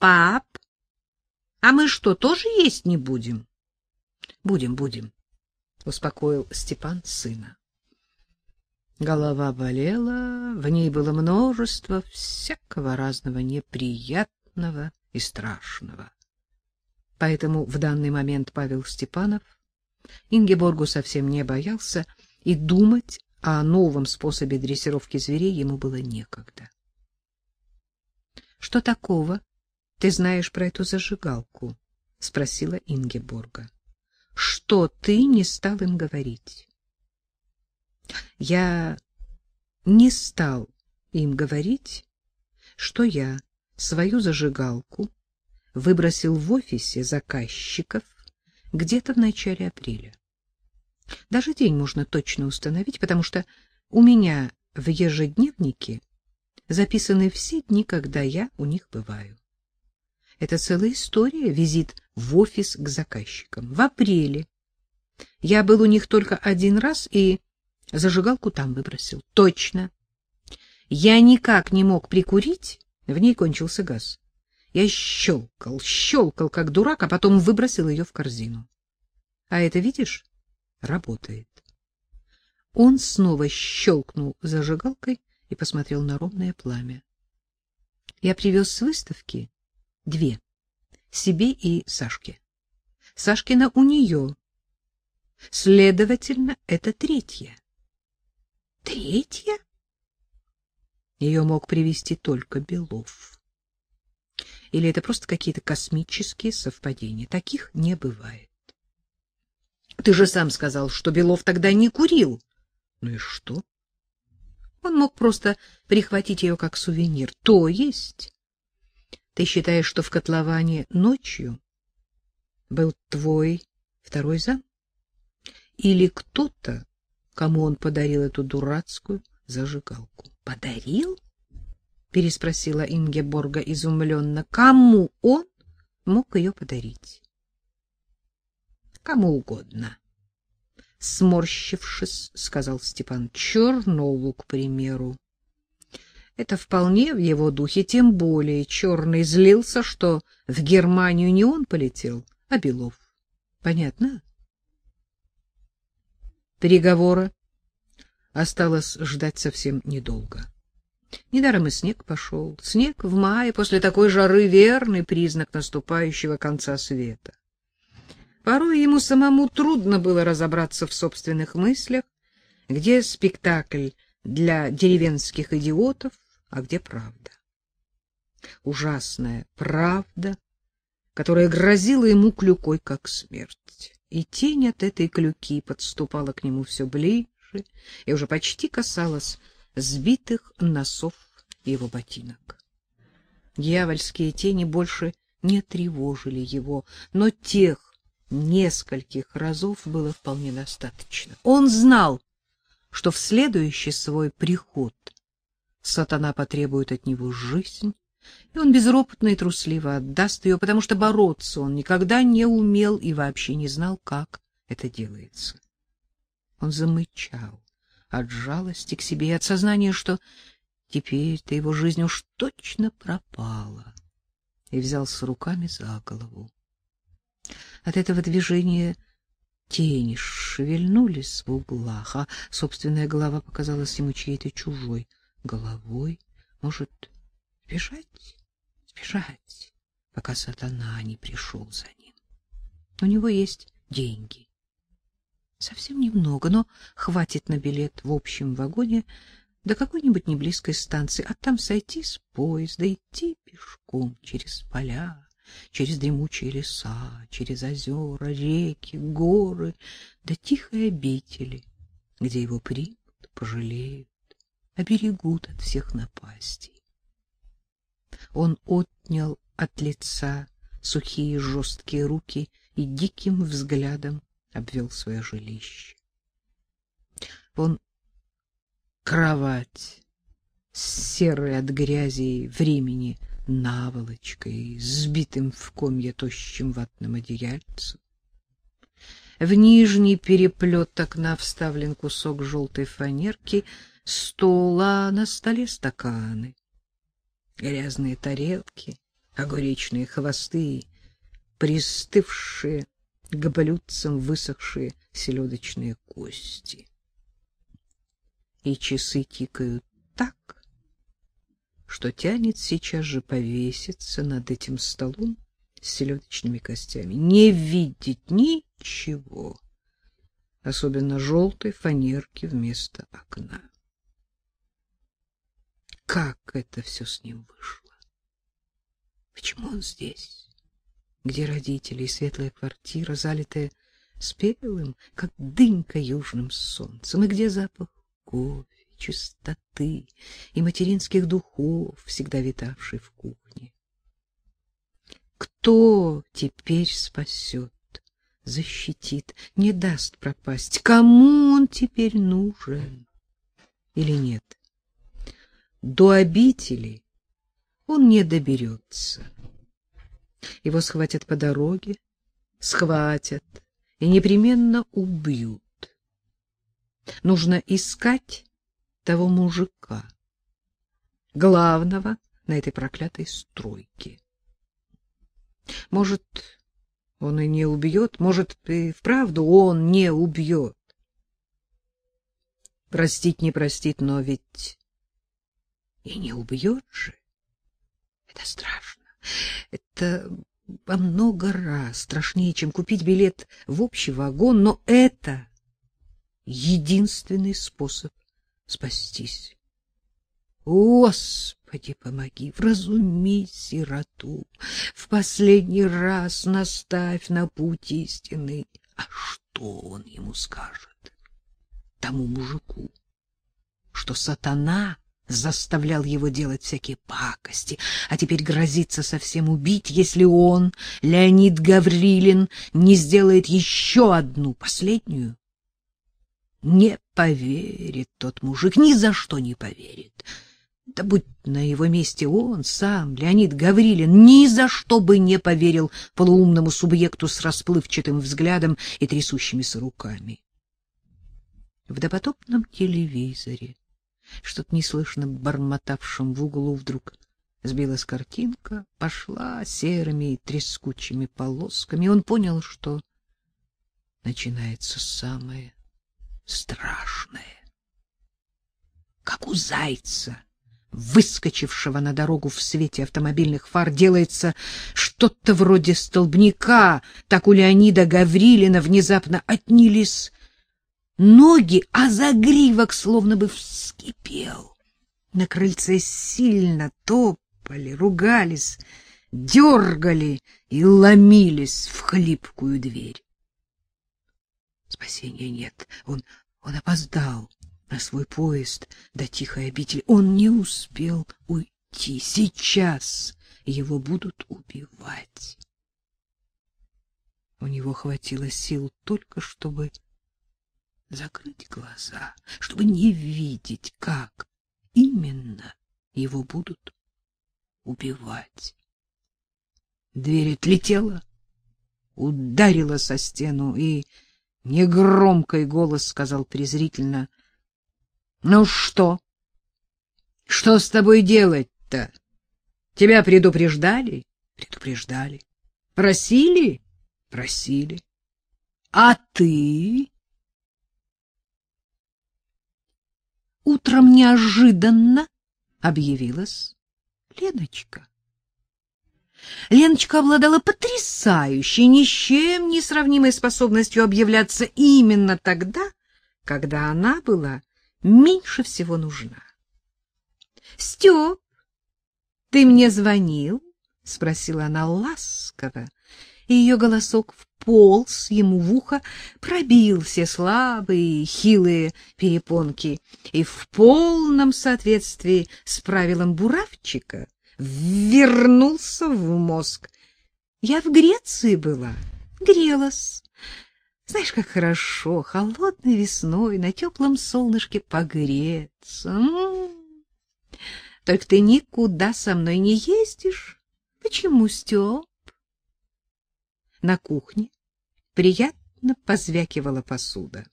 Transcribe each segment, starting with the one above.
Пап, а мы что, тоже есть не будем? Будем, будем, успокоил Степан сына. Голова болела, в ней было множество всякого разного неприятного и страшного. Поэтому в данный момент Павел Степанов Ингеборгу совсем не боялся, и думать о новом способе дрессировки зверей ему было некогда. — Что такого ты знаешь про эту зажигалку? — спросила Ингеборга. — Что ты не стал им говорить? — Я не стал им говорить, что я свою зажигалку выбросил в офисе заказчиков где-то в начале апреля. Даже день можно точно установить, потому что у меня в ежедневнике записаны все дни, когда я у них бываю. Это целая история, визит в офис к заказчикам. В апреле я был у них только один раз и зажигалку там выбросил. Точно. Я никак не мог прикурить, в ней кончился газ. Я щелкал, щелкал, как дурак, а потом выбросил ее в корзину. А это, видишь, работает. Он снова щелкнул зажигалкой и посмотрел на ровное пламя. Я привез с выставки две, себе и Сашке. Сашкина у нее. Следовательно, это третья. Третья? Ее мог привести только Белов. Или это просто какие-то космические совпадения? Таких не бывает. Ты же сам сказал, что Белов тогда не курил. Ну и что? Он мог просто прихватить ее как сувенир. То есть ты считаешь, что в котловане ночью был твой второй зам? Или кто-то, кому он подарил эту дурацкую зажигалку? Подарил? переспросила Ингеборга изумленно. Кому он мог ее подарить? Кому угодно. Сморщившись, сказал Степан Чернову, к примеру. Это вполне в его духе, тем более Черный злился, что в Германию не он полетел, а Белов. Понятно? Переговора осталось ждать совсем недолго. Недаром и снег пошел. Снег в мае после такой жары — верный признак наступающего конца света. Порой ему самому трудно было разобраться в собственных мыслях, где спектакль для деревенских идиотов, а где правда. Ужасная правда, которая грозила ему клюкой, как смерть. И тень от этой клюки подступала к нему все ближе и уже почти касалась сбитых носов его ботинок. Дьявольские тени больше не тревожили его, но тех нескольких разов было вполне достаточно. Он знал, что в следующий свой приход сатана потребует от него жизнь, и он безропотно и трусливо отдаст ее, потому что бороться он никогда не умел и вообще не знал, как это делается. Он замычал от жалости к себе и от сознания, что теперь-то его жизнь уж точно пропала, и взялся руками за голову. От этого движения тени шевельнулись в углах, а собственная голова показалась ему чьей-то чужой головой. Может, бежать, бежать, пока сатана не пришел за ним. У него есть деньги. Совсем немного, но хватит на билет в общем вагоне до какой-нибудь неблизкой станции, а там сойти с поезда, идти пешком через поля, через дремучие леса, через озера, реки, горы, до тихой обители, где его примут, пожалеют, оберегут от всех напастей. Он отнял от лица сухие жесткие руки и диким взглядом обвел свое жилище. Вон кровать с серой от грязи и времени наволочкой, сбитым в комья тощим ватным одеяльцем. В нижний переплет окна вставлен кусок желтой фанерки, стола на столе стаканы, грязные тарелки, огуречные хвосты, пристывшие к блюдцам высохшие селедочные кости. И часы тикают так, что тянет сейчас же повеситься над этим столом с селедочными костями, не видеть ничего, особенно желтой фанерки вместо окна. Как это все с ним вышло? Почему он здесь? Где родители и светлая квартира, залитая спелым, как дынька южным солнцем, и где запах кофе, чистоты и материнских духов, всегда витавший в кухне? Кто теперь спасет, защитит, не даст пропасть? Кому он теперь нужен? Или нет? До обители он не доберется. Его схватят по дороге, схватят и непременно убьют. Нужно искать того мужика, главного на этой проклятой стройке. Может, он и не убьет, может, и вправду он не убьет. Простить не простит, но ведь и не убьет же. Это страшно. Это во много раз страшнее, чем купить билет в общий вагон, но это единственный способ спастись. Господи, помоги, вразуми сироту, в последний раз наставь на путь истины. А что он ему скажет, тому мужику, что сатана заставлял его делать всякие пакости, а теперь грозится совсем убить, если он, Леонид Гаврилин, не сделает еще одну, последнюю. Не поверит тот мужик, ни за что не поверит. Да будь на его месте он сам, Леонид Гаврилин, ни за что бы не поверил полуумному субъекту с расплывчатым взглядом и трясущимися руками. В допотопном телевизоре что-то неслышно бормотавшим в углу вдруг сбилась картинка, пошла серыми и трескучими полосками. Он понял, что начинается самое страшное. Как у зайца, выскочившего на дорогу в свете автомобильных фар, делается что-то вроде столбняка, так у Леонида Гаврилина внезапно отнялись ноги, а загривок словно бы вскипел. На крыльце сильно топали, ругались, дергали и ломились в хлипкую дверь. Спасения нет, он, он опоздал на свой поезд до тихой обители. Он не успел уйти. Сейчас его будут убивать. У него хватило сил только, чтобы закрыть глаза, чтобы не видеть, как именно его будут убивать. Дверь отлетела, ударила со стену, и негромкий голос сказал презрительно: "Ну что? Что с тобой делать-то? Тебя предупреждали? Предупреждали. Просили? Просили. А ты утром неожиданно объявилась Леночка. Леночка обладала потрясающей, ни с чем не сравнимой способностью объявляться именно тогда, когда она была меньше всего нужна. — Степ, ты мне звонил? — спросила она ласково, и ее голосок вполз ему в ухо, пробил все слабые, хилые перепонки и в полном соответствии с правилом буравчика вернулся в мозг. Я в Греции была, грелась. Знаешь, как хорошо холодной весной на теплом солнышке погреться. М -м -м. Только ты никуда со мной не ездишь. Почему, Степ? На кухне приятно позвякивала посуда.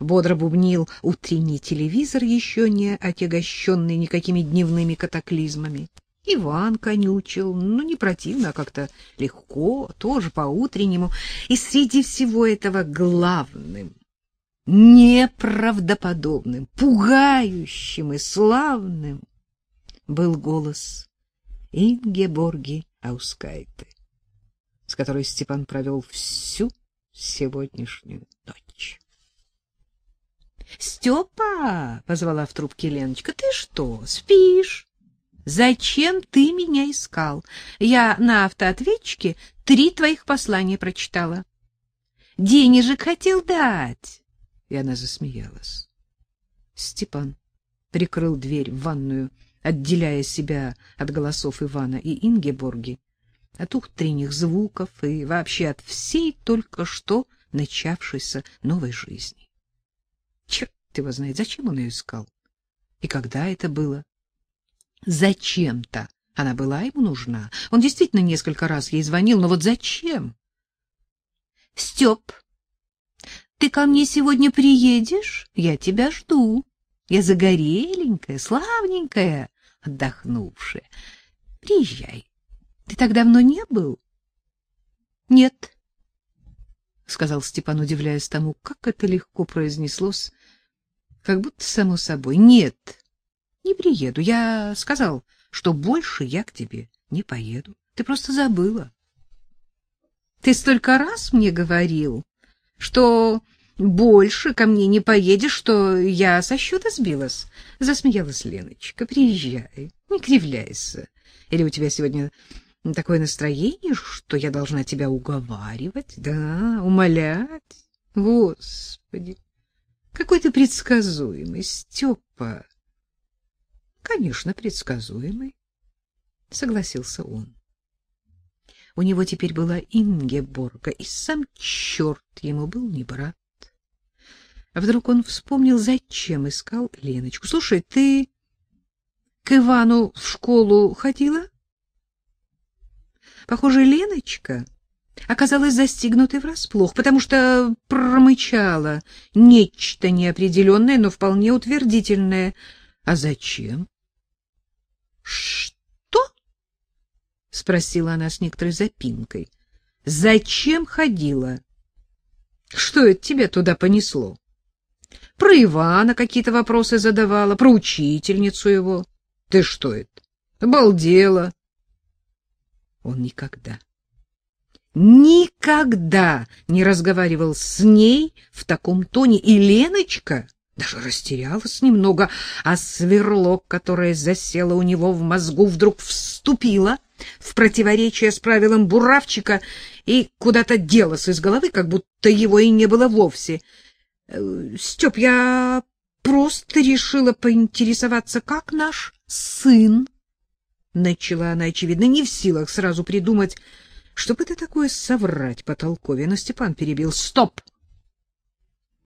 Бодро бубнил утренний телевизор, еще не отягощенный никакими дневными катаклизмами. Иван конючил, ну, не противно, а как-то легко, тоже по-утреннему. И среди всего этого главным, неправдоподобным, пугающим и славным был голос Ингеборги Аускайте, с которой Степан провел всю сегодняшнюю ночь. — Степа! — позвала в трубке Леночка. — Ты что, спишь? Зачем ты меня искал? Я на автоответчике три твоих послания прочитала. Денежек хотел дать. И она засмеялась. Степан прикрыл дверь в ванную, отделяя себя от голосов Ивана и Ингеборги, от утренних звуков и вообще от всей только что начавшейся новой жизни. Черт его знает, зачем он ее искал? И когда это было? Зачем-то она была ему нужна. Он действительно несколько раз ей звонил, но вот зачем? — Степ, ты ко мне сегодня приедешь? Я тебя жду. Я загореленькая, славненькая, отдохнувшая. Приезжай. Ты так давно не был? — Нет, — сказал Степан, удивляясь тому, как это легко произнеслось, как будто само собой. — Нет. — не приеду. Я сказал, что больше я к тебе не поеду. Ты просто забыла. Ты столько раз мне говорил, что больше ко мне не поедешь, что я со счета сбилась. Засмеялась Леночка. Приезжай, не кривляйся. Или у тебя сегодня такое настроение, что я должна тебя уговаривать, да, умолять? Господи, какой ты предсказуемый, Степа. Конечно, предсказуемый, согласился он. У него теперь была Ингеборга, и сам черт ему был не брат. А вдруг он вспомнил, зачем искал Леночку. Слушай, ты к Ивану в школу ходила? Похоже, Леночка оказалась застигнутой врасплох, потому что промычала нечто неопределенное, но вполне утвердительное. А зачем? Что? спросила она с некоторой запинкой. Зачем ходила? Что это тебя туда понесло? Про Ивана какие-то вопросы задавала, про учительницу его. Ты что это? Обалдела. Он никогда, никогда не разговаривал с ней в таком тоне, и Леночка даже растерялась немного, а сверлок, которое засело у него в мозгу, вдруг вступило в противоречие с правилом буравчика и куда-то делось из головы, как будто его и не было вовсе. Э, — Степ, я просто решила поинтересоваться, как наш сын? Начала она, очевидно, не в силах сразу придумать, что бы это такое соврать по толкове. Но Степан перебил. — Стоп! —